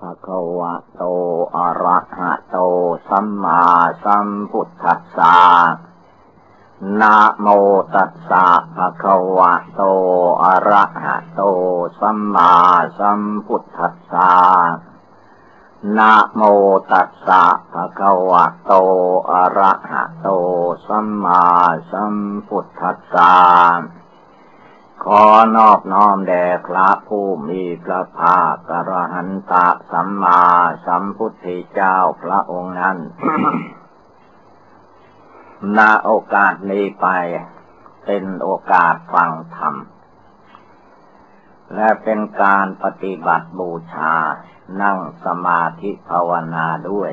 ภะคะวะโต อะระหะโต สัมมาสัมพุทธัสสะนะโมตัสสะภะคะวะโต อะระหะโต สัมมาสัมพุทธัสสะนะโมตัสสะภะคะวะโต อะระหะโต สัมมาสัมพุทธัสสะ ขอนอบน้อมแด่พระผู้มีพระภาคกระหันตะสัมมาสัมพุทธเจ้าพระองค์นั้นณโอกาสนี้ไปเป็นโอกาสฟังธรรม และเป็นการปฏิบัติบูชา นั่งสมาธิภาวนาด้วย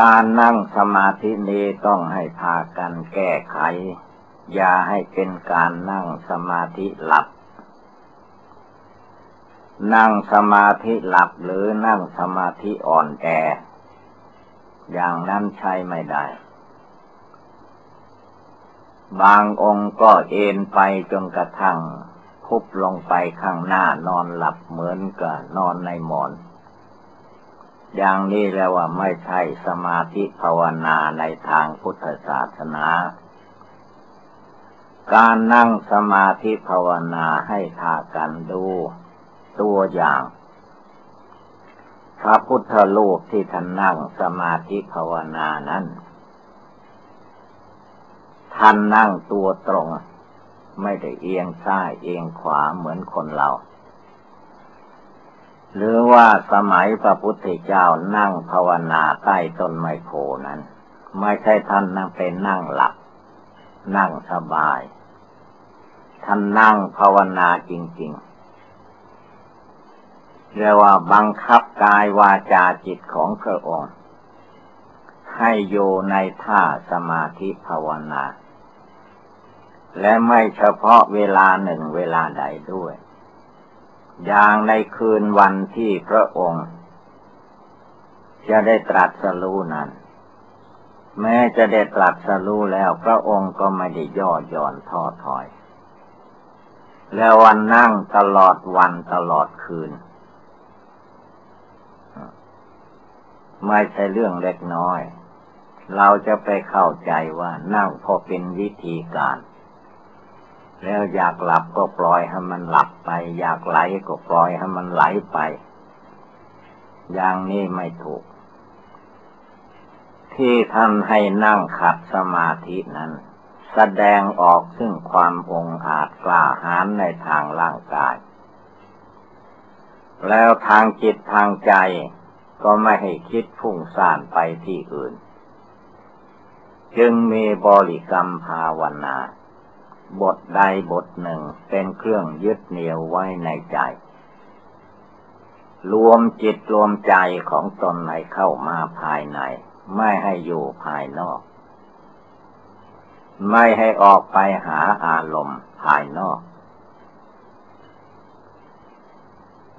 การนั่งสมาธินี้ต้องให้พากันแก้ไข อย่าให้เป็นการนั่งสมาธิหลับ นั่งสมาธิหลับหรือนั่งสมาธิอ่อนแอ อย่างนั้นใช้ไม่ได้ บางองค์ก็เอนไปจนกระทั่งพุบลงไปข้างหน้านอนหลับเหมือนกับนอนในหมอน อย่างนี้แล้วว่าไม่ใช่สมาธิภาวนาในทางพุทธศาสนา การนั่งสมาธิภาวนาให้ทากันดูตัวอย่าง พระพุทธลูกที่ท่านนั่งสมาธิภาวนานั้น ท่านนั่งตัวตรง ไม่ได้เอียงซ้ายเอียงขวาเหมือนคนเรา หรือว่าสมัยพระพุทธเจ้านั่งภาวนาใต้ต้นไมโคนั้น ไม่ใช่ท่านนั่งเป็นนั่งหลับ นั่งสบาย ท่านนั่งภาวนาจริง ๆ เรียกว่าบังคับกายวาจาจิตของพระองค์ ให้อยู่ในท่าสมาธิภาวนา และไม่เฉพาะเวลาหนึ่งเวลาใดด้วย อย่างในคืนวันที่พระองค์ จะได้ตรัสรู้นั้น แม้จะได้ตรัสรู้แล้วพระองค์ก็ไม่ได้ย่อหย่อนท้อถอย แล้ววันนั่งตลอดวันตลอดคืน ไม่ใช่เรื่องเล็กน้อย เราจะไปเข้าใจว่านั่งพอเป็นวิธีการ แล้วอยากหลับก็ปล่อยให้มันหลับไป อยากไหลก็ปล่อยให้มันไหลไป อย่างนี้ไม่ถูก ที่ท่านให้นั่งขัดสมาธินั้น แสดงออกซึ่งความองอาจกล้าหาญในทางร่างกาย แล้วทางจิตทางใจก็ไม่ให้คิดพุ่งซ่านไปที่อื่น จึงมีบริกรรมภาวนา บทใดบทหนึ่งเป็นเครื่องยึดเหนี่ยวไว้ในใจ รวมจิตรวมใจของตนในเข้ามาภายใน ไม่ให้อยู่ภายนอก ไม่ให้ออกไปหาอารมณ์ภายนอก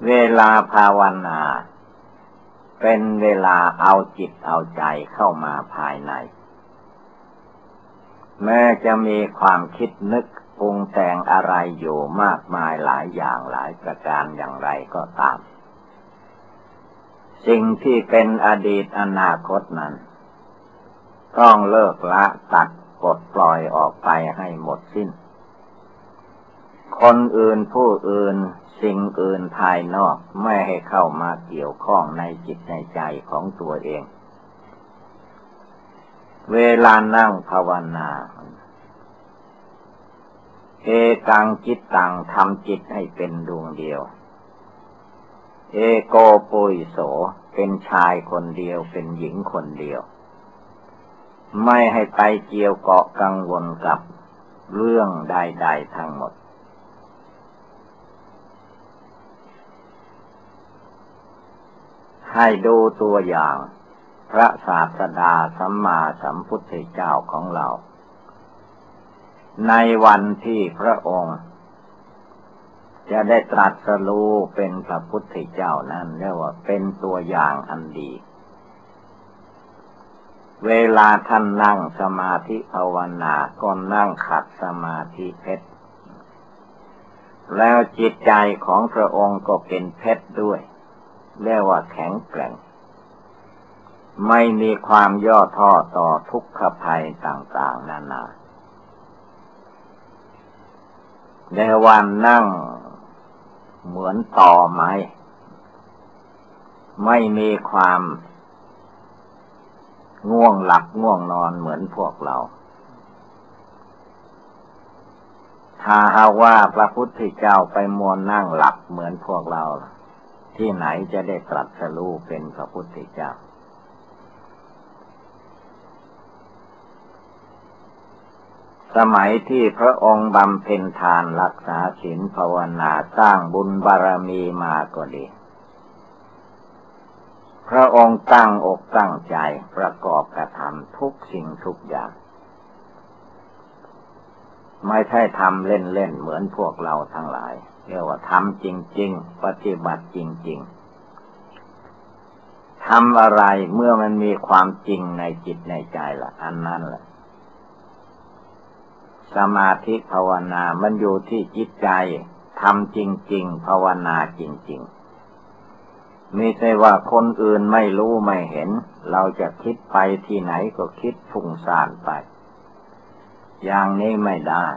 เวลาภาวนา เป็นเวลาเอาจิตเอาใจเข้ามาภายใน แม้จะมีความคิดนึกปรุงแต่งอะไรอยู่มากมายหลายอย่างหลายประการอย่างไรก็ตาม สิ่งที่เป็นอดีตอนาคตนั้น ต้องเลิกละตัดปลดปล่อยออกไปให้หมดสิ้น คนอื่นผู้อื่นสิ่งอื่นภายนอกไม่ให้เข้ามาเกี่ยวข้องในจิตในใจของตัวเอง เวลานั่งภาวนาเอกังจิตตังทำจิตให้เป็นดวงเดียว เอโกปุยโส เป็นชายคนเดียว เป็นหญิงคนเดียว ไม่ให้ไปเกี่ยวเกาะกังวลกับเรื่องใดๆทั้งหมด ให้ดูตัวอย่าง พระศาสดาสัมมาสัมพุทธเจ้าของเรา ในวันที่พระองค์ จะได้ตรัสรู้เป็นพระพุทธเจ้านั้นเรียกว่าเป็นตัวอย่างอันดี เวลาท่านนั่งสมาธิภาวนาก็นั่งขัดสมาธิเพชร แล้วจิตใจของพระองค์ก็เป็นเพชรด้วย เรียกว่าแข็งแกร่ง ไม่มีความย่อท้อต่อทุกขภัยต่างๆนานาในวันนั่ง เหมือนต่อไม้ ไม่มีความง่วงหลับง่วงนอนเหมือนพวกเรา ถ้าหาว่าพระพุทธเจ้าไปมวนนั่งหลับเหมือนพวกเรา ที่ไหนจะได้ตรัสรู้เป็นพระพุทธเจ้า สมัยที่พระองค์บำเพ็ญทานรักษาศีลภาวนาสร้างบุญบารมีมาก็ดี พระองค์ตั้งอกตั้งใจประกอบกระทำทุกสิ่งทุกอย่าง ไม่ใช่ทำเล่นๆเหมือนพวกเราทั้งหลาย เรียกว่าทำจริง ๆ ปฏิบัติจริง ๆทำอะไรเมื่อมันมีความจริงในจิตในใจละอันนั้นแหละ สมาธิภาวนามันอยู่ที่จิตใจทำจริง ๆ ภาวนาจริง ๆ ไม่ใช่ว่าคนอื่นไม่รู้ไม่เห็น เราจะคิดไปที่ไหนก็คิดฟุ้งซ่านไป อย่างนี้ไม่ได้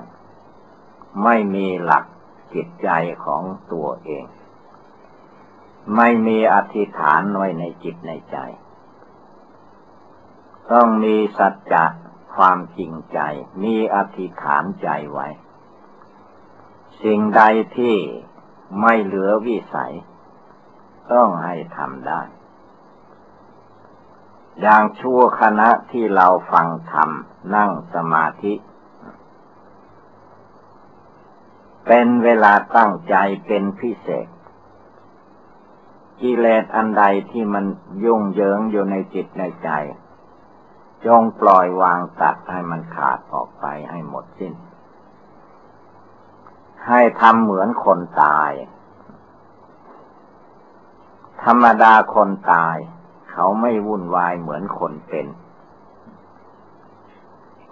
ไม่มีหลักจิตใจของตัวเอง ไม่มีอธิษฐานไว้ในจิตในใจ ต้องมีสัจจะ ความจริงใจ มีอธิษฐานใจไว้ สิ่งใดที่ไม่เหลือวิสัย ต้องให้ทำได้ อย่างชั่วคณะที่เราฟังธรรมนั่งสมาธิ เป็นเวลาตั้งใจเป็นพิเศษกิเลสอันใดที่มันยุ่งเหยิงอยู่ในจิตในใจ จงปล่อยวางตัดให้มันขาดออกไปให้หมดสิ้น ให้ทำเหมือนคนตาย ธรรมดาคนตาย เขาไม่วุ่นวายเหมือนคนเป็น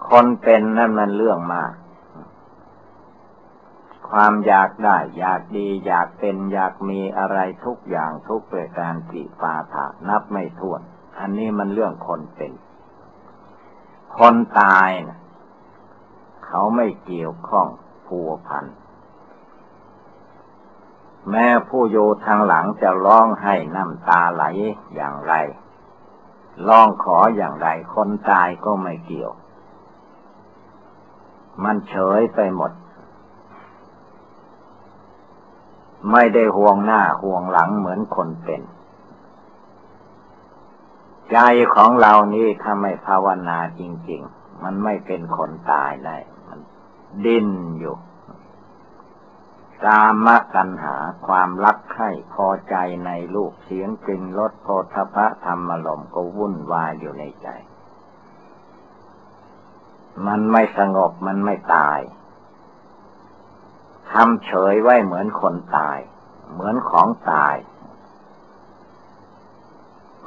คนเป็นนั่นมันเรื่องมาก ความอยากได้ อยากดี อยากเป็นอยากมีอะไรทุกอย่างทุกประการปีปาถานับไม่ถ้วน อันนี้มันเรื่องคนเป็น คนตายนะเขาไม่เกี่ยวข้องผัวพัน แม้ผู้อยู่ทางหลังจะร้องให้น้ำตาไหลอย่างไร ร้องขออย่างไร คนตายก็ไม่เกี่ยว มันเฉยไปหมด ไม่ได้ห่วงหน้าห่วงหลังเหมือนคนเป็น ใจของเรานี่ถ้าไม่ภาวนาจริง ๆ มันไม่เป็นคนตายได้มันดิ้นอยู่กามตัณหาความรักใคร่พอใจในลูกเสียงกลิ่นรสโพธพะธรรมลมก็วุ่นวายอยู่ในใจ มันไม่สงบมันไม่ตายทำเฉยไว้เหมือนคนตาย เหมือนของตาย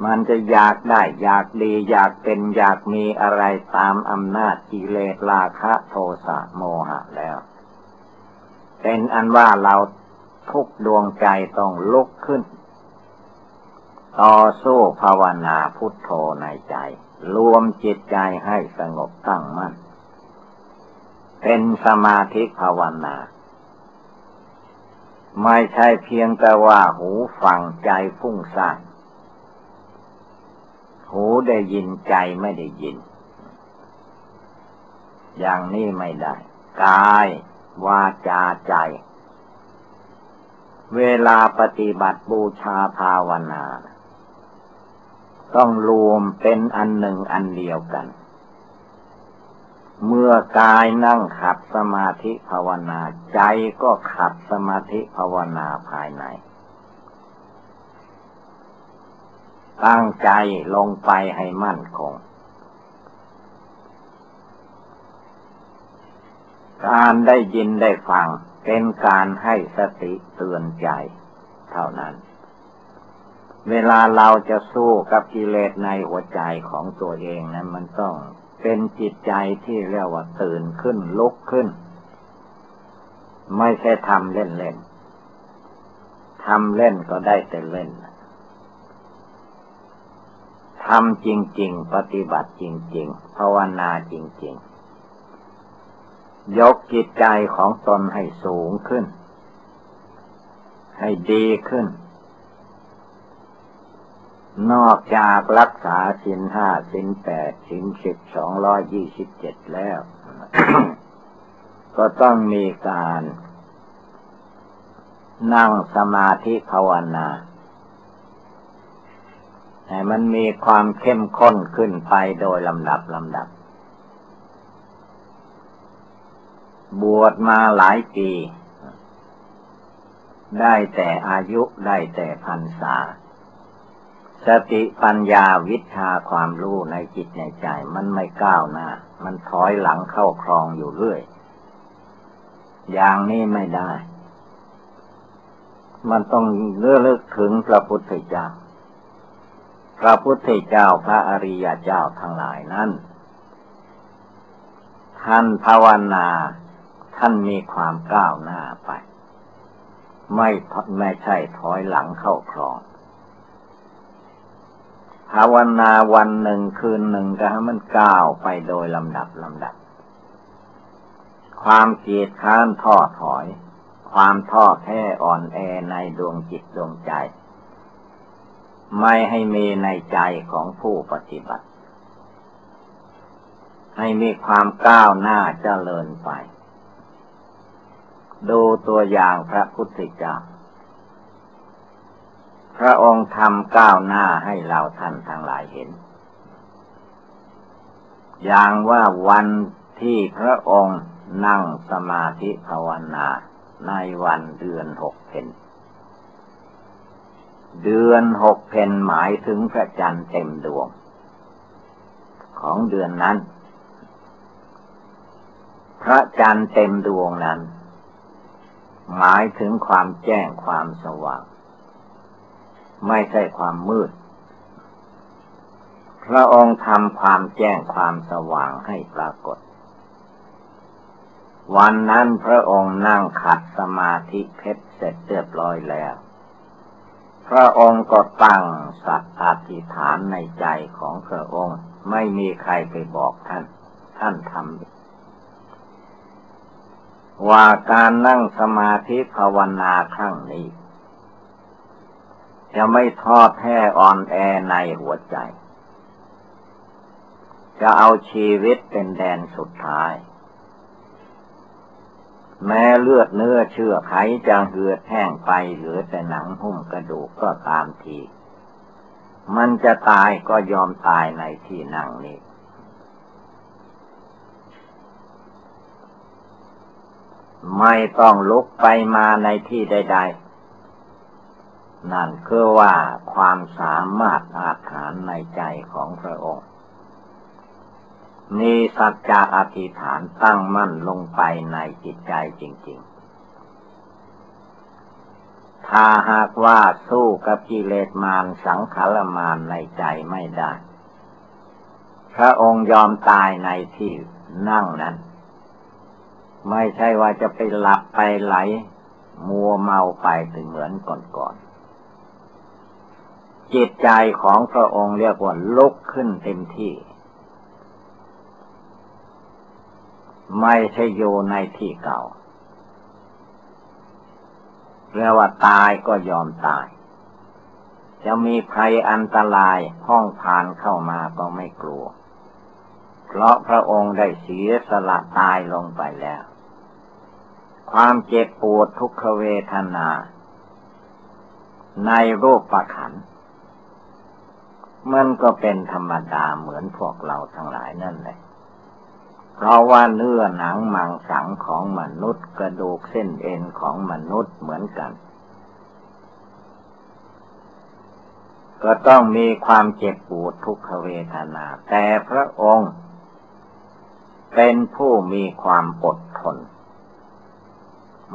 มันจะอยากได้อยากดี อยากเป็นอยากมีอะไรตามอำนาจกิเลสราคะโทสะโมหะแล้ว เป็นอันว่าเราทุกดวงใจต้องลุกขึ้น ต่อสู้ภาวนาพุทโธในใจ รวมจิตใจให้สงบตั้งมั่น เป็นสมาธิภาวนาไม่ใช่เพียงแต่ว่าหูฟังใจฟุ้งซ่าน ได้ยินใจไม่ได้ยิน อย่างนี้ไม่ได้ กาย วาจาใจ เวลาปฏิบัติบูชาภาวนา ต้องรวมเป็นอันหนึ่งอันเดียวกัน เมื่อกายนั่งขัดสมาธิภาวนา ใจก็ขัดสมาธิภาวนาภายใน ตั้งใจลงไปให้มั่นคง การได้ยินได้ฟังเป็นการให้สติเตือนใจ เท่านั้น เวลาเราจะสู้กับกิเลสในหัวใจของตัวเองนะั้นมันต้องเป็นจิตใจที่เรียกว่าตื่นขึ้นลุกขึ้น ไม่ใช่ทำเล่นๆทำเล่นก็ได้แต่เล่น ทำจริง ๆ ปฏิบัติจริง ๆ ภาวนาจริง ๆ ยกจิตใจของตนให้สูงขึ้น ให้ดีขึ้น นอกจากรักษาสินห้าสินแปดสินสิบสองร้อยยี่สิบเจ็ดแล้ว ก็ต้องมีการ นั่งสมาธิภาวนา ให้มันมีความเข้มข้นขึ้นไปโดยลำดับลำดับ บวชมาหลายปี ได้แต่อายุได้แต่พรรษา สติปัญญาวิชาความรู้ในจิตในใจ มันไม่ก้าวหน้า มันถอยหลังเข้าครองอยู่เรื่อย อย่างนี้ไม่ได้ มันต้องเลือลึกถึงพระพุทธเจ้า พระพุทธเจ้าพระอริยเจ้าทั้งหลายนั้น ท่านภาวนาท่านมีความก้าวหน้าไป ไม่ไม่ใช่ถอยหลังเข้าครอง ภาวนาวันหนึ่งคืนหนึ่งก็ให้มันก้าวไปโดยลำดับลำดับ ความเกียดค้านท้อถอย ความท้อแท้อ่อนแอในดวงจิตดวงใจ ไม่ให้มีในใจของผู้ปฏิบัติ ให้มีความก้าวหน้าเจริญไป ดูตัวอย่างพระพุทธเจ้า พระองค์ทำก้าวหน้าให้เราท่านทั้งหลายเห็น อย่างว่าวันที่พระองค์นั่งสมาธิภาวนาในวันเดือนหกเพน เดือนหกเพนหมายถึงพระจันทร์เต็มดวง ของเดือนนั้น พระจันทร์เต็มดวงนั้น หมายถึงความแจ้งความสว่าง ไม่ใช่ความมืด พระองค์ทำความแจ้งความสว่างให้ปรากฏ วันนั้นพระองค์นั่งขัดสมาธิเพชรเสร็จเรียบร้อยแล้ว พระองค์ก็ตั้งสัตอธิษฐานในใจของพระองค์ ไม่มีใครไปบอกท่าน ท่านทำว่าการนั่งสมาธิภาวนาครั้งนี้ จะไม่ทอดแท้อ่อนแอในหัวใจ จะเอาชีวิตเป็นแดนสุดท้าย แม้เลือดเนื้อเชื่อไขจะเหือดแห้งไปเหลือแต่หนังหุ้มกระดูกก็ตามที มันจะตายก็ยอมตายในที่นั่งนี้ ไม่ต้องลุกไปมาในที่ใด ๆ นั่นคือว่าความสามารถอาถรรพ์ในใจของพระองค์ มีสัจจะอธิษฐานตั้งมั่นลงไปในจิตใจจริง ๆ ถ้าหากว่าสู้กับกิเลสมารสังขารมารในใจไม่ได้ พระองค์ยอมตายในที่นั่งนั้น ไม่ใช่ว่าจะไปหลับไปไหล มัวเมาไปถึงเหมือนก่อนๆจิตใจของพระองค์เรียกว่าลุกขึ้นเต็มที่ ไม่ใช่อยู่ในที่เก่าเรียกว่าตายก็ยอมตาย จะมีภัยอันตรายห้องผ่านเข้ามาก็ไม่กลัว เพราะพระองค์ได้เสียสละตายลงไปแล้ว ความเจ็บปวดทุกขเวทนา ในรูปประขัน มันก็เป็นธรรมดาเหมือนพวกเราทั้งหลายนั่นแหละ เพราะว่าเนื้อหนังมังสังของมนุษย์กระดูกเส้นเอ็นของมนุษย์เหมือนกัน ก็ต้องมีความเจ็บปวดทุกขเวทนา แต่พระองค์เป็นผู้มีความอดทน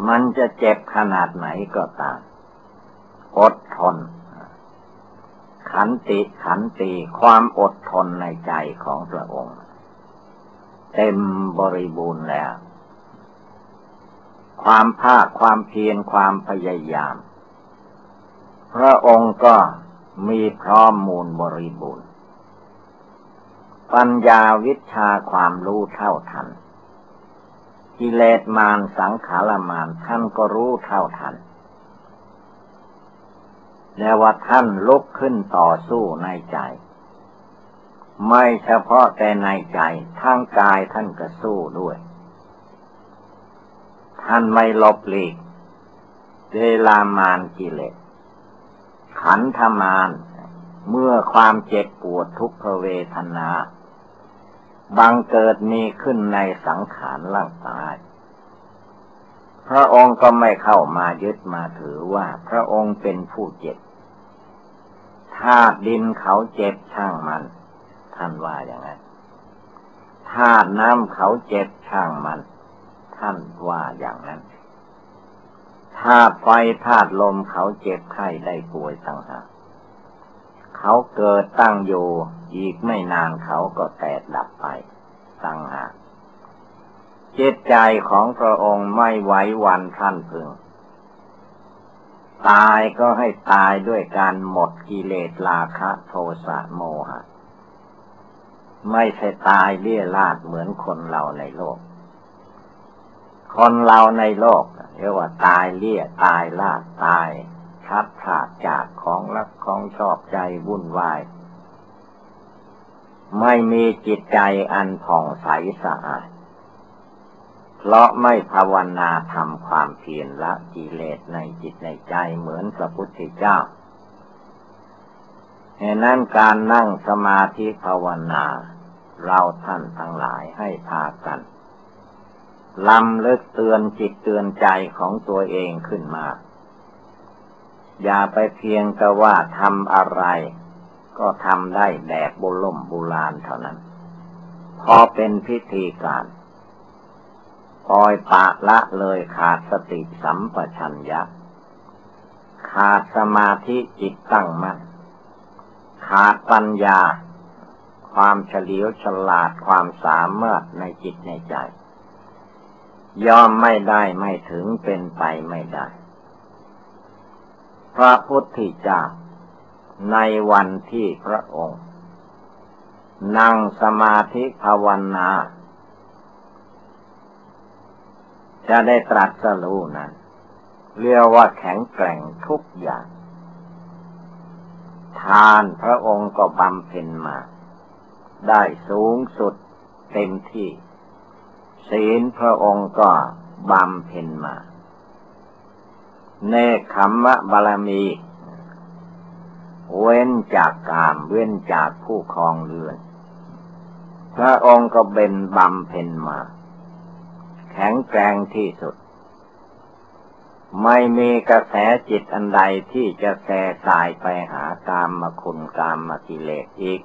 มันจะเจ็บขนาดไหนก็ตาม อดทน ขันติขันติความอดทนในใจของพระองค์ เต็มบริบูรณ์แล้ว ความภาคความเพียรความพยายาม พระองค์ก็มีพร้อมมูลบริบูรณ์ ปัญญาวิชาความรู้เท่าทัน กิเลสมารสังขารมารท่านก็รู้เท่าทันแล้วว่าท่านลุกขึ้นต่อสู้ในใจ ไม่เฉพาะแต่ในใจทั้งกายท่านก็สู้ด้วย ท่านไม่ลบหลีกเวลามานกิเลส ขันธมาน เมื่อความเจ็บปวดทุกขเวทนาบังเกิดมีขึ้นในสังขารร่างกาย พระองค์ก็ไม่เข้ามายึดมาถือว่าพระองค์เป็นผู้เจ็บธาตุดินเขาเจ็บช่างมัน ท่านว่าอย่างนั้นธาตุน้ำเขาเจ็บช่างมัน ท่านว่าอย่างนั้นธาตุไฟธาตุลมเขาเจ็บไข้ได้ป่วยต่างหากเขาเกิดตั้งอยู่อีกไม่นานเขาก็แตกดับไปตั้งหากจิตใจของพระองค์ไม่ไหววันท่านพึง ตายก็ให้ตายด้วยการหมดกิเลสราคะโทสะโมหะ ไม่ใช่ตายเลี่ยลาดเหมือนคนเราในโลก คนเราในโลกเรียกว่าตายเลี่ยตายลาดตายชัดขาดจากของรักของชอบใจวุ่นวาย ไม่มีจิตใจอันผ่องใสสะอาด เพราะไม่ภาวนาทำความเพียรละกิเลสในจิตในใจเหมือนพระพุทธเจ้าเหตุนั้นการนั่งสมาธิภาวนา เราท่านทั้งหลายให้พากันลำลึกเตือนจิตเตือนใจของตัวเองขึ้นมา อย่าไปเพียงแต่ว่าทำอะไร ก็ทำได้แบบบุล่มบุลานเท่านั้น พอเป็นพิธีการปล่อยปะละเลยขาดสติสัมปชัญญะ ขาดสมาธิจิตตั้งมัน่นขาดปัญญา ความเฉลียวฉลาดความสามารถในจิตในใจยอมไม่ได้ไม่ถึงเป็นไปไม่ได้ พระพุทธเจ้าในวันที่พระองค์ นั่งสมาธิภาวนา จะได้ตรัสรู้นั้นเรียกว่าแข็งแกร่งทุกอย่าง ทานพระองค์ก็บำเพ็ญมา ได้สูงสุดเต็มที่ ศีลพระองค์ก็บำเพ็ญมา เนคขมมะบาลมี เว้นจากกามเว้นจากผู้ครองเรือน พระองค์ก็เป็นบำเพ็ญมา แข็งแกร่งที่สุด ไม่มีกระแสจิตอันใดที่จะแส่สายไปหากามมาคุณกามมากิเลสอีก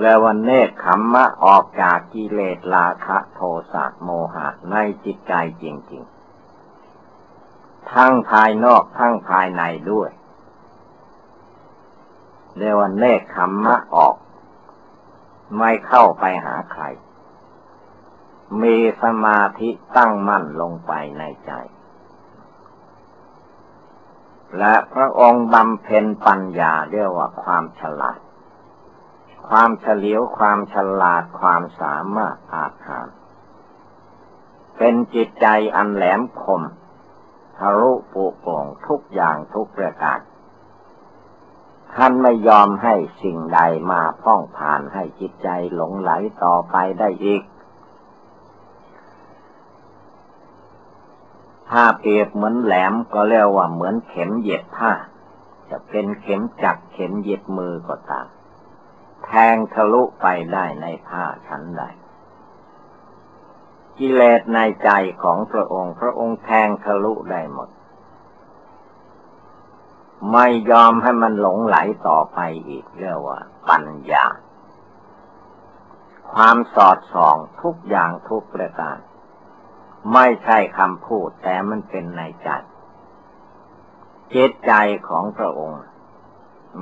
แล้ววันเนคขมมะออกจากกิเลสราคะโทสะโมหะในจิตใจจริง ๆ ทั้งภายนอกทั้งภายในด้วยเรียกว่าเนคขมมะออก ไม่เข้าไปหาใคร มีสมาธิตั้งมั่นลงไปในใจ และพระองค์บำเพ็ญปัญญาเรียกว่าความฉลาด ความเฉลียวความฉลาดความสามารถอาจหาร เป็นจิตใจอันแหลมคมทะลุปุโป่งทุกอย่างทุกประการท่านไม่ยอมให้สิ่งใดมาพ้องผ่านให้จิตใจหลงไหลต่อไปได้อีก ถ้าเปรียบเหมือนแหลมก็เรียกว่าเหมือนเข็มเย็บผ้า จะเป็นเข็มจักเข็มเย็บมือก็ตาม แทงทะลุไปได้ในผ้าชั้นใด กิเลสในใจของพระองค์ พระองค์แทงทะลุได้หมด ไม่ยอมให้มันหลงไหลต่อไปอีกเรียกว่า ปัญญา ความสอดส่องทุกอย่างทุกประการ ไม่ใช่คำพูดแต่มันเป็นในใจจิตใจของพระองค์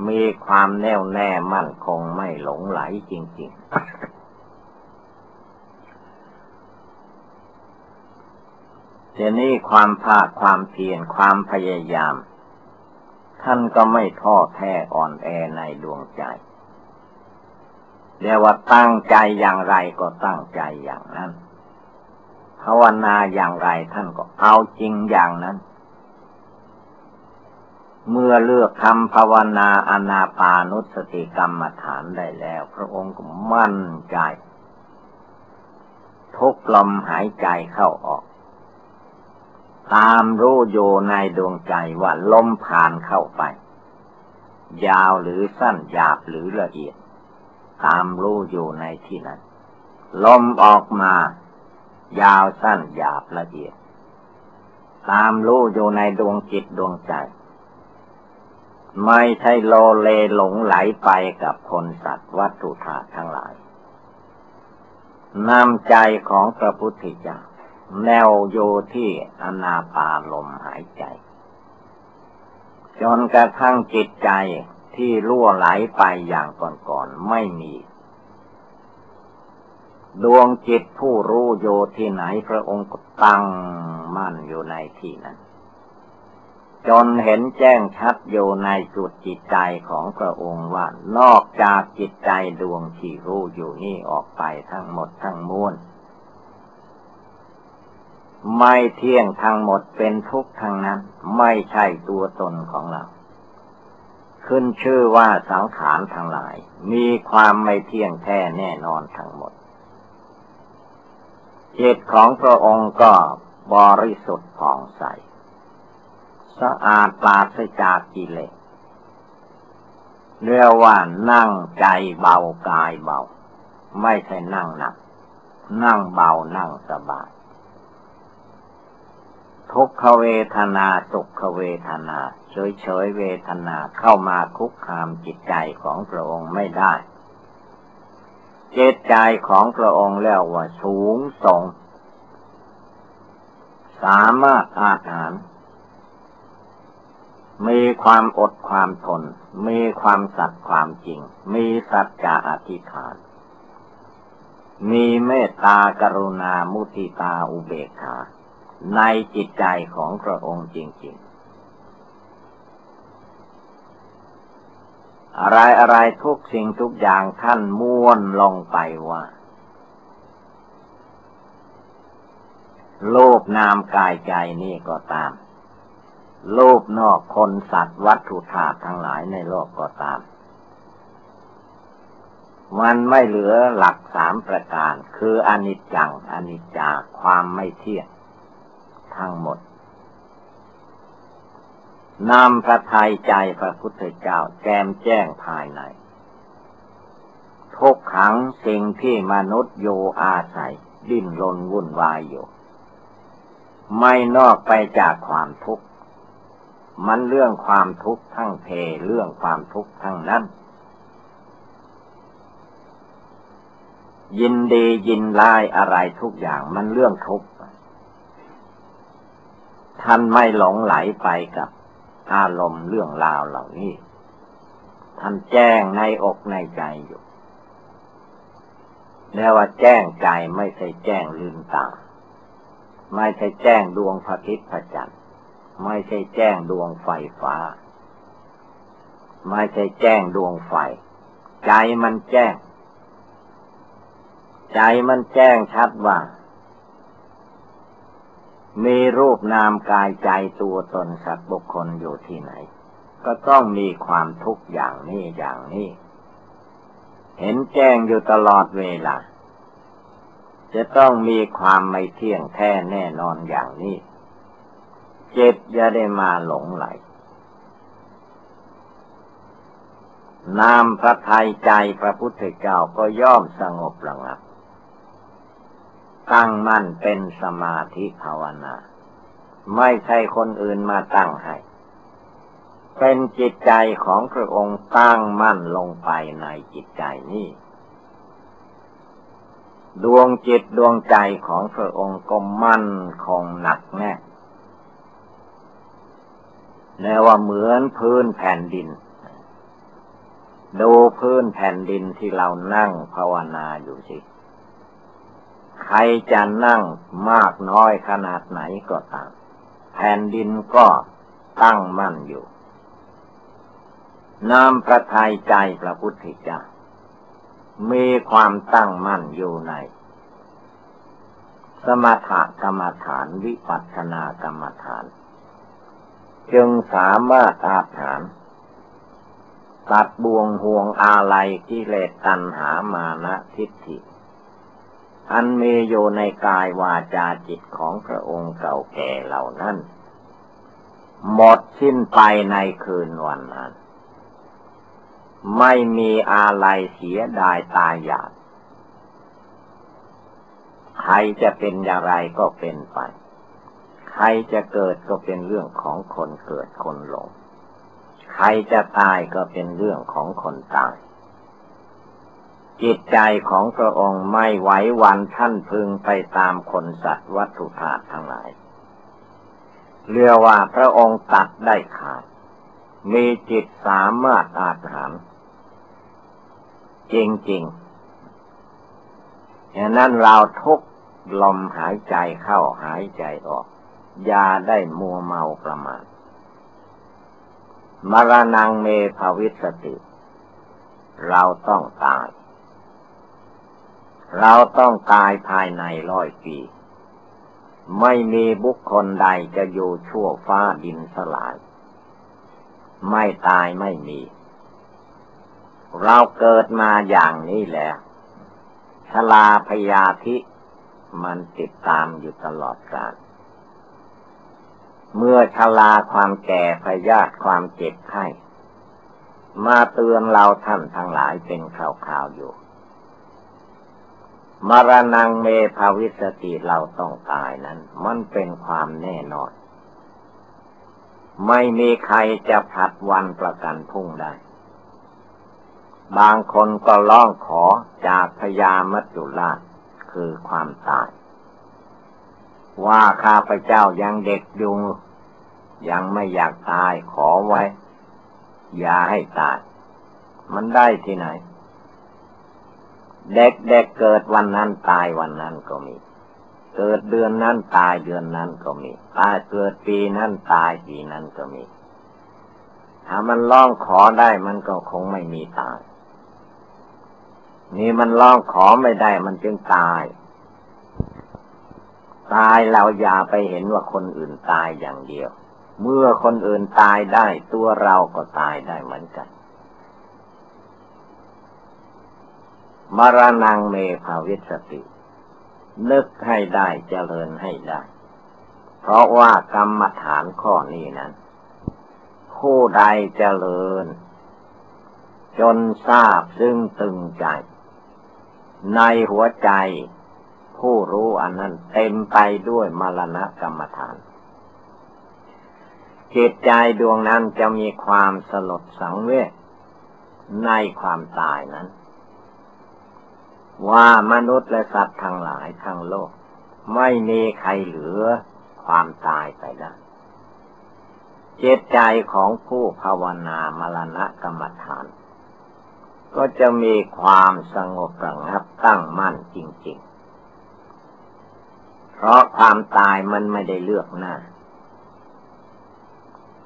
มีความแน่วแน่มั่นคงไม่หลงไหลจริง ๆเจนี้ความภาคความเพียรความพยายาม ท่านก็ไม่ท้อแท้อ่อนแอในดวงใจเรียกว่าตั้งใจอย่างไรก็ตั้งใจอย่างนั้นภาวนาอย่างไรท่านก็เอาจริงอย่างนั้น เมื่อเลือกทำภาวนาอนาปานุสติกรรมฐานได้แล้ว พระองค์ก็มั่นใจ ทุกลมหายใจเข้าออก ตามรู้โยในดวงใจว่าลมผ่านเข้าไป ยาวหรือสั้นหยาบหรือละเอียด ตามรู้อยู่ในที่นั้น ลมออกมา ยาวสั้นหยาบละเอียด ตามรู้อยู่ในดวงจิตดวงใจ ไม่ใช่โลเลหลงไหลไปกับคนสัตว์วัตถุธาตุทั้งหลายนำใจของพระพุทธเจ้าแนวโยที่อนาปาลมหายใจ จนกระทั่งจิตใจที่ล่วไหลไปอย่างก่อนๆไม่มี ดวงจิตผู้รู้โยที่ไหนพระองค์ก็ตั้งมั่นอยู่ในที่นั้น จนเห็นแจ้งชัดอยู่ในจุดจิตใจของพระองค์ว่านอกจากจิตใจดวงที่รู้อยู่นี่ออกไปทั้งหมดทั้งมวลไม่เที่ยงทั้งหมดเป็นทุกข์ทั้งนั้น ไม่ใช่ตัวตนของเรา ขึ้นชื่อว่าสังขารทั้งหลาย มีความไม่เที่ยงแท้แน่นอนทั้งหมดจิตของพระองค์ก็บริสุทธิ์ผ่องใส สะอาดปราศจากกิเลสเรียกว่านั่งใจเบากายเบา ไม่ใช่นั่งหนัก นั่งเบานั่งสบาย ทุกขเวทนาสุขเวทนาเฉยเฉยเวทนาเข้ามาคุกคามจิตใจของพระองค์ไม่ได้เจตใจของพระองค์แล้วว่าสูงส่ง สามารถอาหาร มีความอดความทน มีความสัตย์ความจริง มีสัจจะอธิษฐาน มีเมตตากรุณามุทิตาอุเบกขา ในจิตใจของพระองค์จริง ๆ อะไรอะไรทุกสิ่งทุกอย่างท่านม้วนลงไปว่าโลภนามกายใจนี่ก็ตาม โลภนอกคนสัตว์วัตถุธาตุทั้งหลายในโลกก็ตาม มันไม่เหลือหลักสามประการ คืออนิจจังอนิจจาความไม่เที่ยงทั้งหมดนำพระทัยใจพระพุทธเจ้าแจมแจ้งภายในทุกขังสิ่งที่มนุษย์โยอาศัย ดิ้นรนวุ่นวายอยู่ ไม่นอกไปจากความทุกข์ มันเรื่องความทุกข์ทั้งเพเรื่องความทุกข์ทั้งนั้น ยินดียินร้ายอะไรทุกอย่างมันเรื่องทุกข์ท่านไม่หลงไหลไปกับอารมณ์เรื่องราวเหล่านี้ท่านแจ้งในอกในใจอยู่เรียกว่าแจ้งใจไม่ใช่แจ้งลืมตา ไม่ใช่แจ้งดวงพระทิตย์พระจันทร์ ไม่ใช่แจ้งดวงไฟฟ้า ไม่ใช่แจ้งดวงไฟ ใจมันแจ้ง ใจมันแจ้งชัดว่า มีรูปนามกายใจตัวตนสัตว์บุคคลอยู่ที่ไหน ก็ต้องมีความทุกข์อย่างนี้อย่างนี้ เห็นแจ้งอยู่ตลอดเวลาจะต้องมีความไม่เที่ยงแท้แน่นอนอย่างนี้ จ็บจะได้มาหลงไหล นามพระทัยใจพระพุทธเจ้าก็ย่อมสงบระงับ ตั้งมั่นเป็นสมาธิภาวนา ไม่ใช่คนอื่นมาตั้งให้ เป็นจิตใจของพระองค์ตั้งมั่นลงไปในจิตใจนี้ดวงจิตดวงใจของพระองค์ก็มั่นคงหนักแน่ แล้ว่าเหมือนพื้นแผ่นดิน ดูพื้นแผ่นดินที่เรานั่งภาวนาอยู่สิขรจะนั่งมากน้อยขนาดไหนก็ตาม แผ่นดินก็ตั้งมั่นอยู่ น้ำพระทัยใจพระพุทธเจ้ามีความตั้งมั่นอยู่ใน สมถกรรมฐานวิปัสสนากรรมฐาน จึงสามารถอาถานตัดบวงห่วงอาลัยกิเลสตัณหามานะทิฏฐิ อันมีอยู่ในกายวาจาจิตของพระองค์เก่าแก่เหล่านั้น หมดสิ้นไปในคืนวันนั้น ไม่มีอะไรเสียดายตายอยากใครจะเป็นอย่างไรก็เป็นไป ใครจะเกิดก็เป็นเรื่องของคนเกิดคนหลง ใครจะตายก็เป็นเรื่องของคนตาย จิตใจของพระองค์ไม่ไหววันท่านพึงไปตามคนสัตว์วัตถุธาตุทั้งหลายเรียกว่าพระองค์ตัดได้ขาด มีจิตสามารถอาหารจริงๆอย่างนั้นเราทุกลมหายใจเข้าหายใจออก ย่าได้มัวเมาประมาทมรณงเมภวิสติ เราต้องตาย เราต้องตายภายในร้อยปี ไม่มีบุคคลใดจะอยู่ชั่วฟ้าดินสลาย ไม่ตายไม่มี เราเกิดมาอย่างนี้แหละชลาพยาธิ มันติดตามอยู่ตลอดกาล เมื่อชลาความแก่พยาธิความเจ็บไข้ มาเตือนเราท่านทั้งหลายเป็นข่าวๆอยู่ มรณงเมภาวิสติเราต้องตายนั้น มันเป็นความแน่นอน ไม่มีใครจะผัดวันประกันพุ่งได้ บางคนก็ร้องขอจากพญามัจจุราชคือความตาย ว่าข้าพเจ้ายังเด็กอยู่ยังไม่อยากตายขอไว้ อย่าให้ตาย มันได้ที่ไหน เด็กเด็กเกิดวันนั้นตายวันนั้นก็มี เกิดเดือนนั้นตายเดือนนั้นก็มี ตายเกิดปีนั้นตายปีนั้นก็มี ถ้ามันร้องขอได้มันก็คงไม่มีตาย นี่มันร้องขอไม่ได้มันจึงตาย ตายเราอย่าไปเห็นว่าคนอื่นตายอย่างเดียว เมื่อคนอื่นตายได้ตัวเราก็ตายได้เหมือนกัน มรณงเมภาวิสติ นึกให้ได้เจริญให้ได้ เพราะว่ากรรมฐานข้อนี้นั้นผู้ใดเจริญ จนทราบซึ่งตึงใจ ในหัวใจ ผู้รู้อันนั้นเต็มไปด้วยมรณะกรรมฐาน จิตใจดวงนั้นจะมีความสลดสังเวชในความตายนั้น ว่ามนุษย์และสัตว์ทั้งหลายทั้งโลก ไม่มีใครเหลือความตายไปได้จิตใจของผู้ภาวนามรณะกรรมฐาน ก็จะมีความสงบระงับตั้งมั่นจริง ๆ เพราะความตายมันไม่ได้เลือกหน้า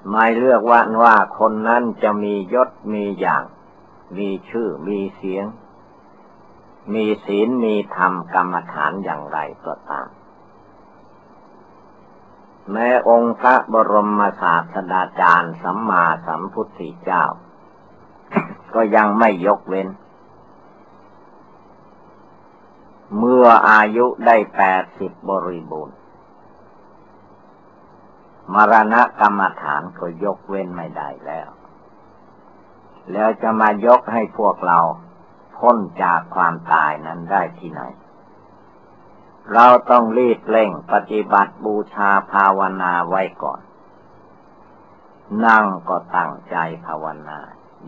ไม่เลือกว่าว่าคนนั้นจะมียศมีอย่าง มีชื่อมีเสียง มีศีลมีธรรมกรรมฐานอย่างไรก็ตาม แม้องค์พระบรมศาสดาจารย์สัมมาสัมพุทธเจ้า ก็ยังไม่ยกเว้น เมื่ออายุได้แปดสิบบริบูรณ์ มรณะกรรมฐานก็ยกเว้นไม่ได้แล้ว แล้วจะมายกให้พวกเราพ้นจากความตายนั้นได้ที่ไหน เราต้องรีบเร่งปฏิบัติบูชาภาวนาไว้ก่อน นั่งก็ตั้งใจภาวนา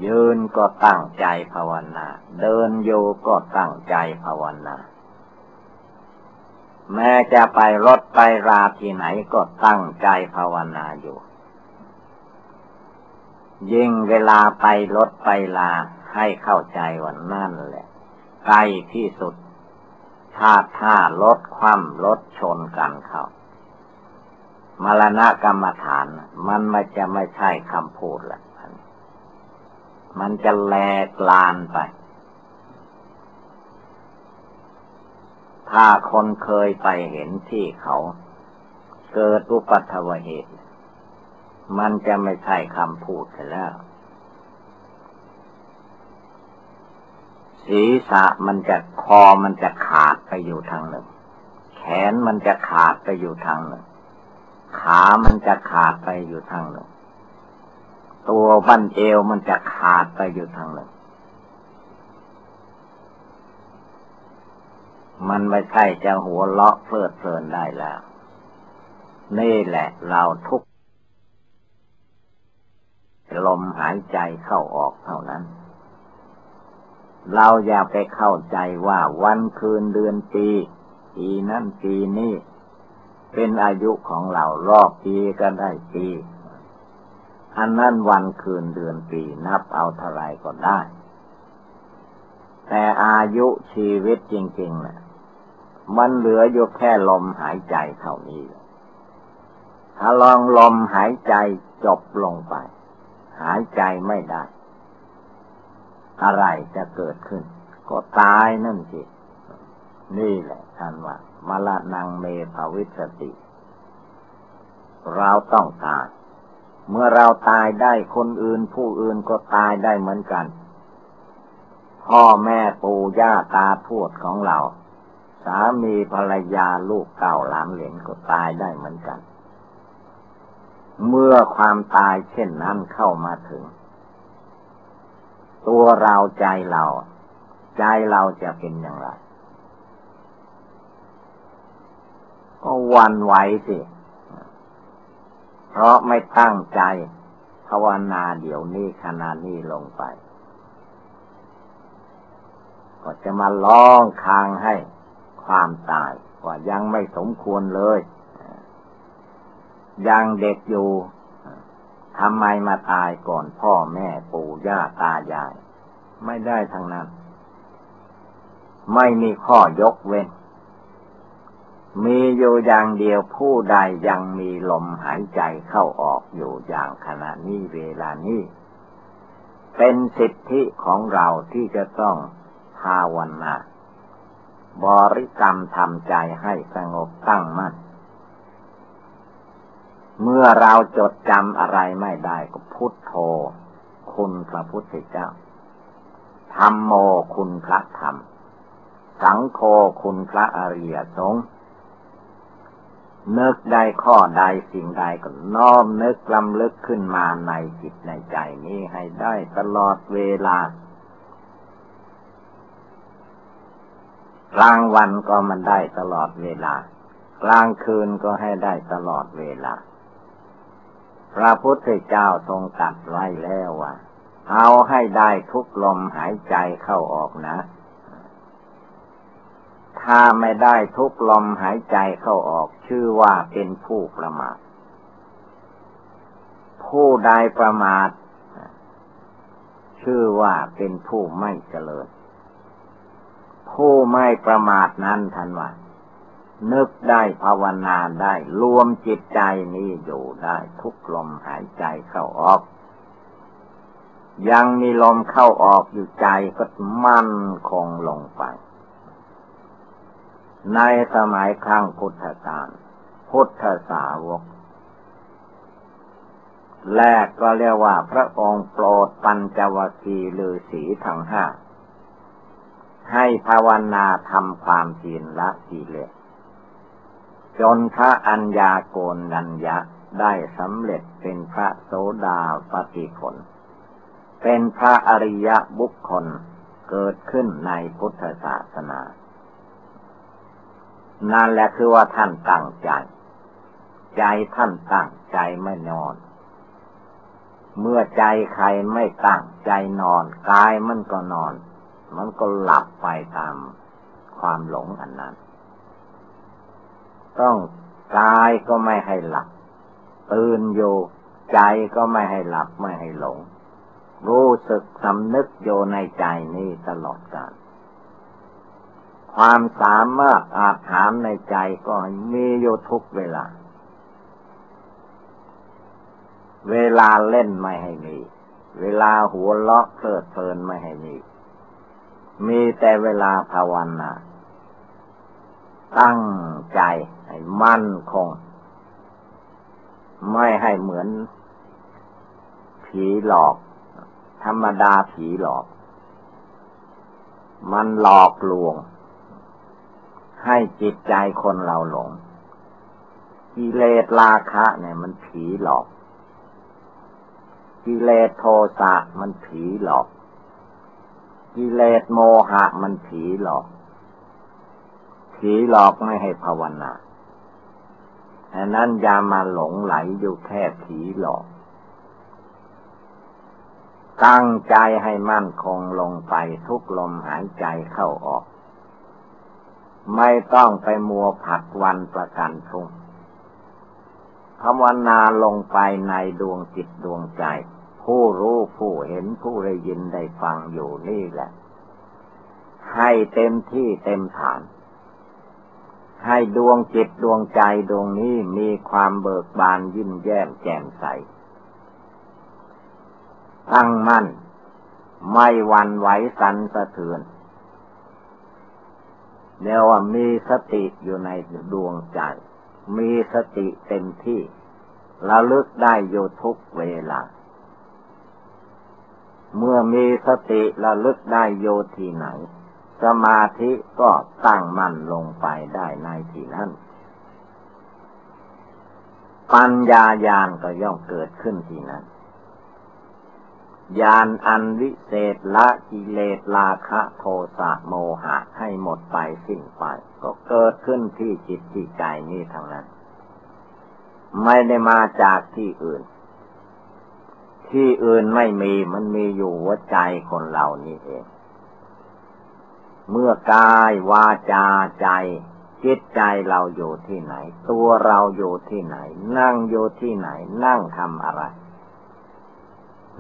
ยืนก็ตั้งใจภาวนา เดินโยก็ตั้งใจภาวนา แม้จะไปรถไปราที่ไหนก็ตั้งใจภาวนาอยู่ ยิ่งเวลาไปรถไปลาให้เข้าใจว่านั่นแหละใกล้ที่สุดถ้าถ้ารถคว่ำรถชนกันเขามรณะกรรมฐาน มันไม่จะไม่ใช่คำพูดละมันจะแหลกลานไป ถ้าคนเคยไปเห็นที่เขา เกิดอุปัตวเหตุ มันจะไม่ใช่คำพูดแล้ว ศีรษะมันจะคอมันจะขาดไปอยู่ทางหนึ่ง แขนมันจะขาดไปอยู่ทางหนึ่ง ขามันจะขาดไปอยู่ทางหนึ่ง ตัวบั้นเอวมันจะขาดไปอยู่ทางหนึ่ง มันไม่ใช่จะหัวเลาะเพลิดเพลินได้แล้ว นี่แหละเราทุกลมหายใจเข้าออกเท่านั้น เราอย่าไปเข้าใจว่าวันคืนเดือนปีปีนั้นปีนี้เป็นอายุของเรารอบปีก็ได้ปีอันนั้นวันคืนเดือนปีนับเอาเท่าไรก็ได้ แต่อายุชีวิตจริงๆนะ่ะ มันเหลืออยู่แค่ลมหายใจเท่านี้ ถ้าลองลมหายใจจบลงไป หายใจไม่ได้ อะไรจะเกิดขึ้น ก็ตายนั่นสินี่แหละท่านว่ามละนังเมภวิสติ เราต้องตาย เมื่อเราตายได้คนอื่นผู้อื่นก็ตายได้เหมือนกัน พ่อแม่ปู่ย่าตาทวดของเราามีภรรยาลูกเก่าหลานเหลนก็ตายได้เหมือนกัน เมื่อความตายเช่นนั้นเข้ามาถึง ตัวเราใจเรา ใจเราจะเป็นอย่างไรก็วันไหวสิ เพราะไม่ตั้งใจภาวนาเดี๋ยวนี้ขณะนี้ลงไป ก็จะมาร้องคางให้ ความตายว่ายังไม่สมควรเลย ยังเด็กอยู่ทำไมมาตายก่อนพ่อแม่ปู่ย่าตายาย ไม่ได้ทั้งนั้น ไม่มีข้อยกเว้น มีอยู่อย่างเดียวผู้ใดยังมีลมหายใจเข้าออกอยู่อย่างขณะนี้เวลานี้ เป็นสิทธิของเราที่จะต้องภาวนา บริกรรมทำใจให้สงบตั้งมั่น เมื่อเราจดจำอะไรไม่ได้ก็พุทโธ คุณพระพุทธเจ้าธรรมโมคุณพระธรรม สังโฆคุณพระอริยสงฆ์นึกได้ข้อใดสิ่งใดก็น้อมนึกลำลึกขึ้นมาในจิตในใจนี้ให้ได้ตลอดเวลา กลางวันก็มันได้ตลอดเวลา กลางคืนก็ให้ได้ตลอดเวลา พระพุทธเจ้าทรงตัดไว้แล้วว่าเอาให้ได้ทุกลมหายใจเข้าออกนะ ถ้าไม่ได้ทุกลมหายใจเข้าออก ชื่อว่าเป็นผู้ประมาท ผู้ใดประมาท ชื่อว่าเป็นผู้ไม่เจริญ ผู้ไม่ประมาทนั้นทันว่านึกได้ภาวนาได้ รวมจิตใจนี้อยู่ได้ทุกลมหายใจเข้าออก ยังมีลมเข้าออกอยู่ใจก็มั่นคงลงไป ในสมัยครั้งพุทธกาลพุทธสาวก แรกก็เรียกว่าพระองค์โปรดปัญจวคีฤาษีทั้งห้า ให้ภาวนาทำความเพียรละกิเลสจนพระอัญญาโกณัญญะได้สำเร็จเป็นพระโสดาปฏิผล เป็นพระอริยบุคคลเกิดขึ้นในพุทธศาสนา นั่นแหละคือว่าท่านตั้งใจ ใจท่านตั้งใจไม่นอน เมื่อใจใครไม่ตั้งใจนอน กายมันก็นอน มันก็หลับไปตามความหลงอันนั้น ต้องกายก็ไม่ให้หลับ ตื่นอยู่ใจก็ไม่ให้หลับไม่ให้หลง รู้สึกสำนึกโยในใจนี้ตลอดกาลคความสามารถอาถามในใจก็มีอยู่ทุกเวลา เวลาเล่นไม่ให้มี เวลาหัวเลาะเพลิดเพลินไม่ให้มี มีแต่เวลาภาวนา ตั้งใจให้มั่นคง ไม่ให้เหมือน ผีหลอก ธรรมดาผีหลอก มันหลอกลวง ให้จิตใจคนเราหลงกิเลสราคะเนี่ยมันผีหลอก กิเลสโทสะมันผีหลอก กิเลสโมหะมันผีหลอก ผีหลอกไม่ให้ภาวนาอันนั้นอย่ามาหลงไหลอยู่แค่ผีหลอก ตั้งใจให้มั่นคงลงไปทุกลมหายใจเข้าออก ไม่ต้องไปมัวผัดวันประกันพรุ่งภาวนาลงไปในดวงจิตดวงใจ ผู้รู้ผู้เห็นผู้ได้ยินได้ฟังอยู่นี่แหละ ให้เต็มที่เต็มฐาน ให้ดวงจิตดวงใจดวงนี้มีความเบิกบานยิ้มแย้มแจ่มใส ตั้งมั่น ไม่วันไหวสันสะเทือนเรียกว่ามีสติอยู่ในดวงใจ มีสติเต็มที่ระลึกได้อยู่ทุกเวลา เมื่อมีสติระลึกได้โยที่ไหน สมาธิก็ตั้งมั่นลงไปได้ในที่นั้น ปัญญาญาณก็ย่อมเกิดขึ้นที่นั้นญาณอันวิเศษละกิเลสราคะโทสะโมหะให้หมดไปสิ้นไป ก็เกิดขึ้นที่จิตที่ใจนี้ทางนั้น ไม่ได้มาจากที่อื่น ที่อื่นไม่มีมันมีอยู่หัวใจคนเรานี่เอง เมื่อกายวาจาใจจิตใจเราอยู่ที่ไหน ตัวเราอยู่ที่ไหน นั่งอยู่ที่ไหน นั่งทำอะไร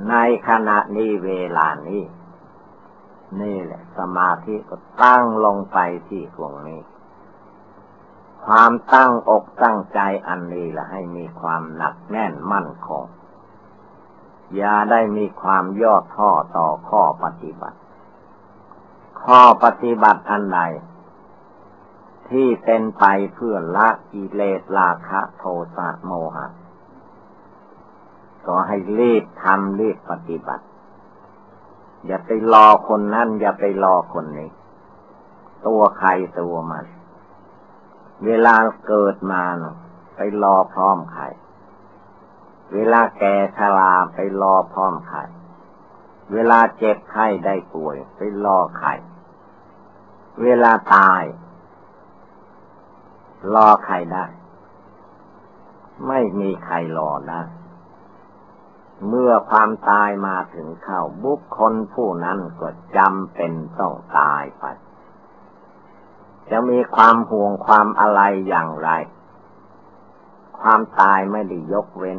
ในขณะนี้เวลานี้ นี่แหละ สมาธิก็ตั้งลงไปที่ตรงนี้ ความตั้งอกตั้งใจอันนี้ละให้มีความหนักแน่นมั่นคง อย่าได้มีความย่อท้อต่อข้อปฏิบัติ ข้อปฏิบัติอันใดที่เป็นไปเพื่อละกิเลสราคะโทสะโมหะ ก็ให้รีบทำรีบปฏิบัติ อย่าไปรอคนนั้นอย่าไปรอคนนี้ ตัวใครตัวมัน เวลาเกิดมาไปรอพร้อมใคร เวลาแก่ชราไปรอพร้อมใครเวลาเจ็บไข้ได้ป่วย ไปรอใครเวลาตาย รอใครได้ ไม่มีใครรอได้ เมื่อความตายมาถึงเข้าบุคคลผู้นั้นก็จำเป็นต้องตายไป จะมีความห่วงความอะไรอย่างไร ความตายไม่ได้ยกเว้น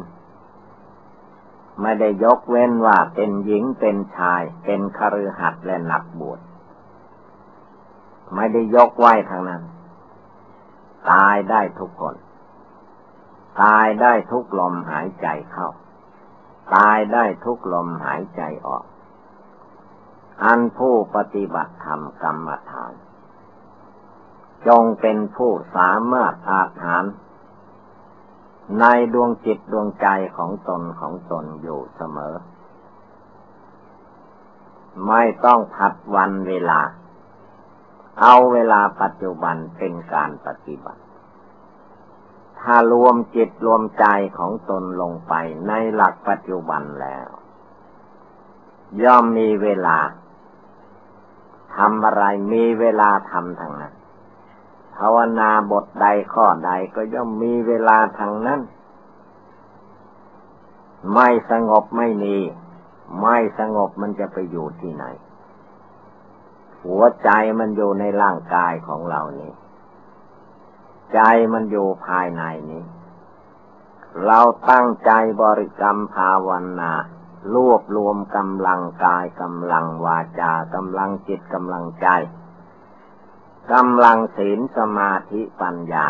ไม่ได้ยกเว้นว่าเป็นหญิงเป็นชาย เป็นคฤหัสถ์และนักบวชไม่ได้ยกไว้ทางนั้น ตายได้ทุกคน ตายได้ทุกลมหายใจเข้า ตายได้ทุกลมหายใจออก อันผู้ปฏิบัติธรรมกรรมฐาน จงเป็นผู้สามารถอาถาน ในดวงจิตดวงใจของตนของตนอยู่เสมอ ไม่ต้องผัดวันเวลา เอาเวลาปัจจุบันเป็นการปฏิบัติ ถ้ารวมจิตรวมใจของตนลงไปในหลักปัจจุบันแล้ว ย่อมมีเวลาทำอะไรมีเวลาทำทางนั้น ภาวนาบทใดข้อใดก็ย่อมมีเวลาทางนั้น ไม่สงบไม่มี ไม่สงบมันจะไปอยู่ที่ไหน หัวใจมันอยู่ในร่างกายของเรานี้ ใจมันอยู่ภายในนี้ เราตั้งใจบริกรรมภาวนา รวบรวมกำลังกายกำลังวาจากำลังจิตกำลังใจ กำลังศีลสมาธิปัญญา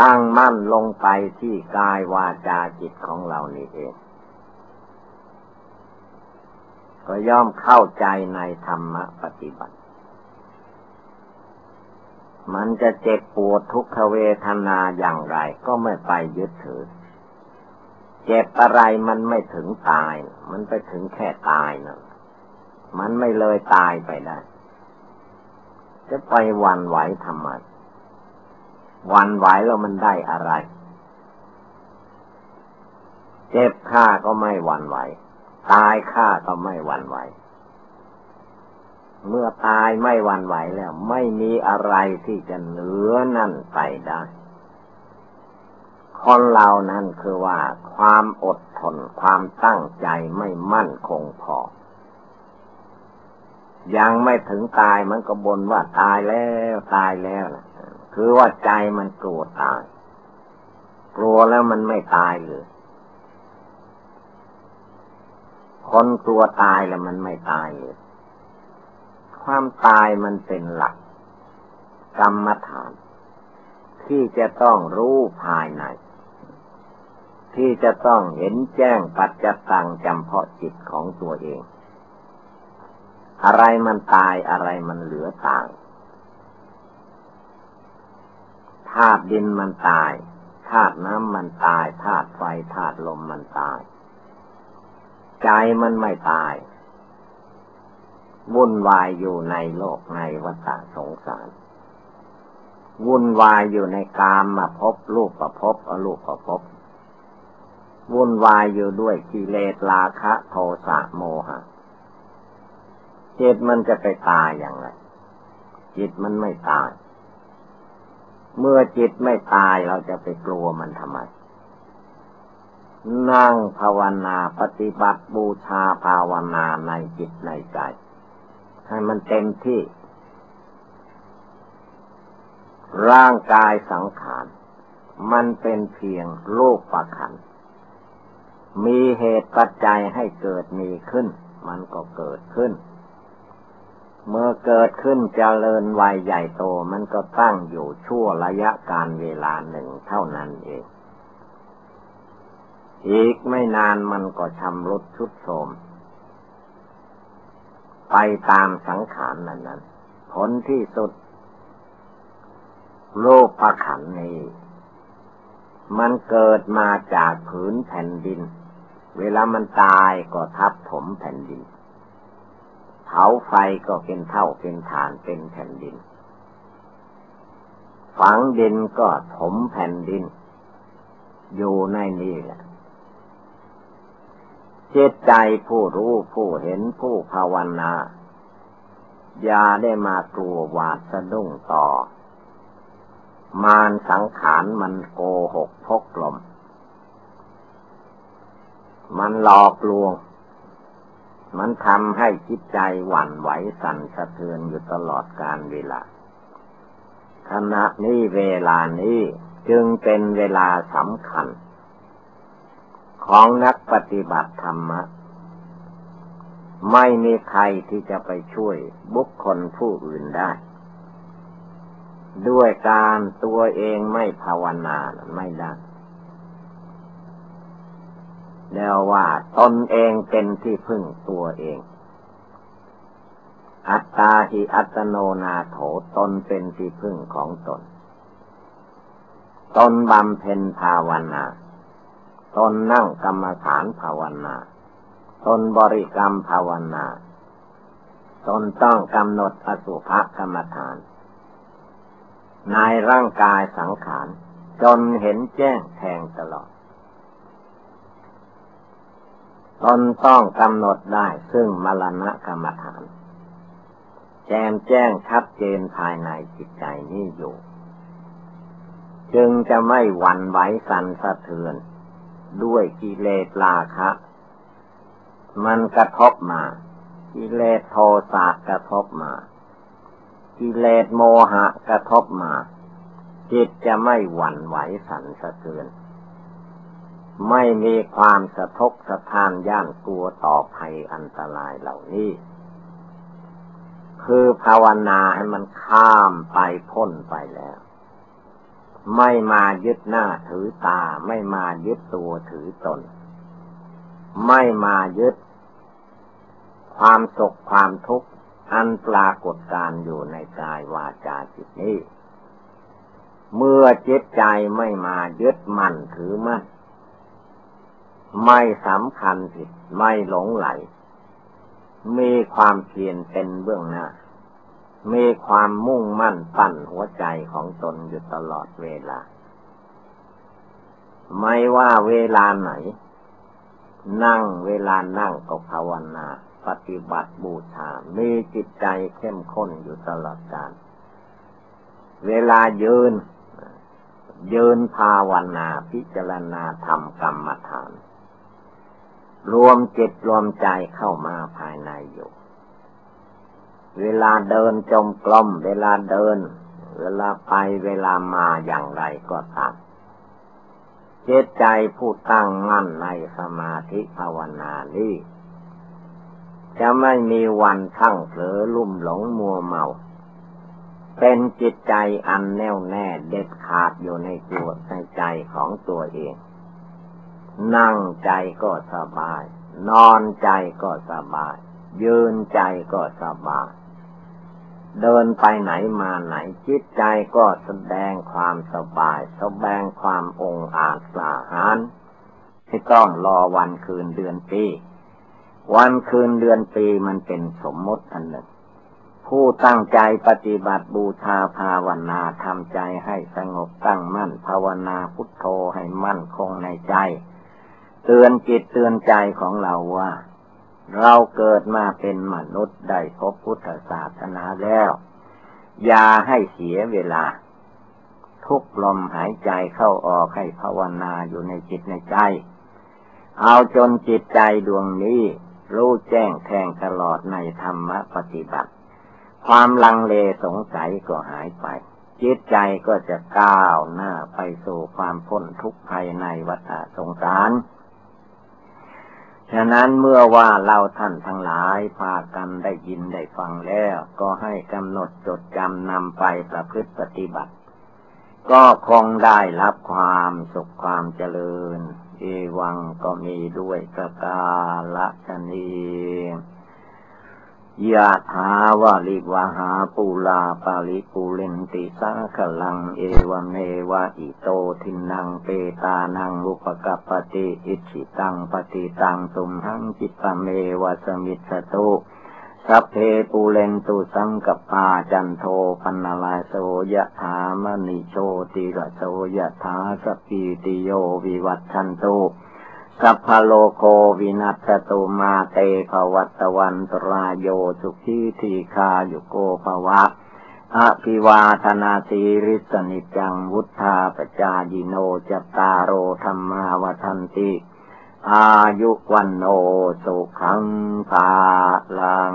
ตั้งมั่นลงไปที่กายวาจาจิตของเรานี่เอง ก็ย่อมเข้าใจในธรรมปฏิบัติ มันจะเจ็บปวดทุกขเวทนาอย่างไรก็ไม่ไปยึดถือเจ็บอะไรมันไม่ถึงตาย มันไปถึงแค่ตายนะมันไม่เลยตายไปได้ จะไปวันไหวทำไมวันไหวแล้วมันได้อะไร เจ็บข้าก็ไม่วันไหว ตายข้าก็ไม่วันไหว เมื่อตายไม่วันไหวแล้ว ไม่มีอะไรที่จะเหนือนั่นไปได้คนเรานั้นคือว่าความอดทนความตั้งใจไม่มั่นคงพอ ยังไม่ถึงตายมันก็บนว่าตายแล้วตายแล้วนะคือว่าใจมันกลัวตาย กลัวแล้วมันไม่ตายเลยคนกลัวตายแล้วมันไม่ตายเลยความตายมันเป็นหลัก กรรมฐาน ที่จะต้องรู้ภายใน ที่จะต้องเห็นแจ้งปัจจตังจำเพาะจิตของตัวเอง อะไรมันตายอะไรมันเหลือต่ายธาตุดินมันตายธาตุน้ำมันตายธาตุไฟธาตุลมมันตาย ใจมันไม่ตาย วุ่นวายอยู่ในโลกในวัฏสงสาร วุ่นวายอยู่ในกามมาพบลูกประพบอลูกประพบ วุ่นวายอยู่ด้วยกิเลสราคะ โทสะโมหะ จิตมันจะไปตายอย่างไร จิตมันไม่ตาย เมื่อจิตไม่ตายเราจะไปกลัวมันทำไม นั่งภาวนาปฏิบัติบูชาภาวนาในจิตในใจ ให้มันเต็มที่ ร่างกายสังขาร มันเป็นเพียงรูปประคัน มีเหตุปัจจัยให้เกิดมีขึ้น มันก็เกิดขึ้น เมื่อเกิดขึ้นเจริญวัยใหญ่โตมันก็ตั้งอยู่ชั่วระยะการเวลาหนึ่งเท่านั้นเอง อีกไม่นานมันก็ชำรุดชุดโทมไปตามสังขารนั้นนั้น ผลที่สุด โลกประขันนี้ มันเกิดมาจากผืนแผ่นดิน เวลามันตายก็ทับถมแผ่นดิน เผาไฟก็เป็นเท่าเป็นฐานเป็นแผ่นดิน ฝังดินก็ถมแผ่นดิน อยู่ในนี้แหละเจตใจผู้รู้ผู้เห็นผู้ภาวนาอย่าได้มากลัวหวาดสะดุ้งต่อ มารสังขารมันโกหกพกลม มันหลอกลวง มันทำให้จิตใจหวั่นไหวสั่นสะเทือนอยู่ตลอดการเวลา ขณะนี้เวลานี้จึงเป็นเวลาสำคัญ ของนักปฏิบัติธรรมะ ไม่มีใครที่จะไปช่วยบุคคลผู้อื่นได้ ด้วยการตัวเองไม่ภาวนาไม่ได้ แล้วว่าตนเองเป็นที่พึ่งตัวเอง อัตตาหิอัตโนนาโถตนเป็นที่พึ่งของตน ตนบำเพ็ญภาวนา ตนนั่งกรรมฐานภาวนา ตนบริกรรมภาวนา ตนต้องกำหนดอสุภกรรมฐาน ในร่างกายสังขาร จนเห็นแจ้งแทงตลอด ตนต้องกำหนดได้ซึ่งมรณะกรรมฐาน แจมแจ้งชัดเจนภายในจิตใจนี้อยู่ จึงจะไม่หวั่นไหวสั่นสะเทือน ด้วยกิเลสราคะ มันกระทบมา กิเลสโทสะกระทบมา กิเลสโมหะกระทบมา จิตจะไม่หวั่นไหวสั่นสะเทือน ไม่มีความสะทกสะทานย่านกลัวต่อภัยอันตรายเหล่านี้ คือภาวนาให้มันข้ามไปพ้นไปแล้ว ไม่มายึดหน้าถือตา ไม่มายึดตัวถือตน ไม่มายึด ความสุขความทุกข์อันปรากฏการอยู่ในกายวาจาจิตนี้ เมื่อจิตใจไม่มายึดมั่นถือมั่น ไม่สำคัญผิดไม่หลงไหล มีความเพียรเป็นเบื้องหน้า มีความมุ่งมั่นปั้นหัวใจของตนอยู่ตลอดเวลา ไม่ว่าเวลาไหน นั่งเวลานั่งก็ภาวนา ปฏิบัติบูชา มีจิตใจเข้มข้นอยู่ตลอดกาลเวลายืนยืนภาวนาพิจารณาทำกรรมฐาน รวมจิตรวมใจเข้ามาภายในอยู่ เวลาเดินจมกลม เวลาเดิน เวลาไปเวลามาอย่างไรก็ตามเจตใจผู้ตั้งมั่นในสมาธิภาวนานี้จะไม่มีวันทั้งเผลอลุ่มหลงมัวเมา เป็นจิตใจอันแน่วแน่เด็ดขาดอยู่ในตัวในใจของตัวเอง นั่งใจก็สบาย นอนใจก็สบาย ยืนใจก็สบาย เดินไปไหนมาไหนจิตใจก็แสดงความสบาย แสดงความองอาจสาหารที่ต้องรอวันคืนเดือนปี วันคืนเดือนปีมันเป็นสมมติอันหนึ่ง ผู้ตั้งใจปฏิบัติบูชาภาวนาทำใจให้สงบตั้งมั่นภาวนาพุทโธให้มั่นคงในใจ เตือนจิตเตือนใจของเราว่า เราเกิดมาเป็นมนุษย์ได้พบพุทธศาสนาแล้ว อย่าให้เสียเวลา ทุกลมหายใจเข้าออกให้ภาวนาอยู่ในจิตในใจ เอาจนจิตใจดวงนี้รู้แจ้งแทงตลอดในธรรมปฏิบัติ ความลังเลสงสัยก็หายไป จิตใจก็จะก้าวหน้าไปสู่ความพ้นทุกข์ภายในวัฏสงสาร ฉะนั้นเมื่อว่าเราท่านทั้งหลายพากันได้ยินได้ฟังแล้ว ก็ให้กำหนดจดจำนำไปประพฤติปฏิบัติ ก็คงได้รับความสุขความเจริญ เอวังก็มีด้วยสกาละชนี ยะถาวาลิวหาปูลาปาลิปูเลนติสังขลัง เอวเมวะอิโตทินังเปตานังอุปกัปติอิชิตังปฏิตังสุมหังจิตเมวะสมิสตุสัพเพปูเรนตุสังกปาจันโทปันลาโสยะถามณิโชติระโสยะถาสัพพีติโยวิวัชชันตุ สัพพะโรโควินัสสะตุมาเต ภะวัตวันตะราโยสุขีทีฆายุโก ภะวะ อะภิวาทะนะสีลิสสะ นิจจังวุฑฒาปะจายิโน จัตตาโร ธัมมาวัฑฒันติ อายุวัณโณ สุขัง พะลัง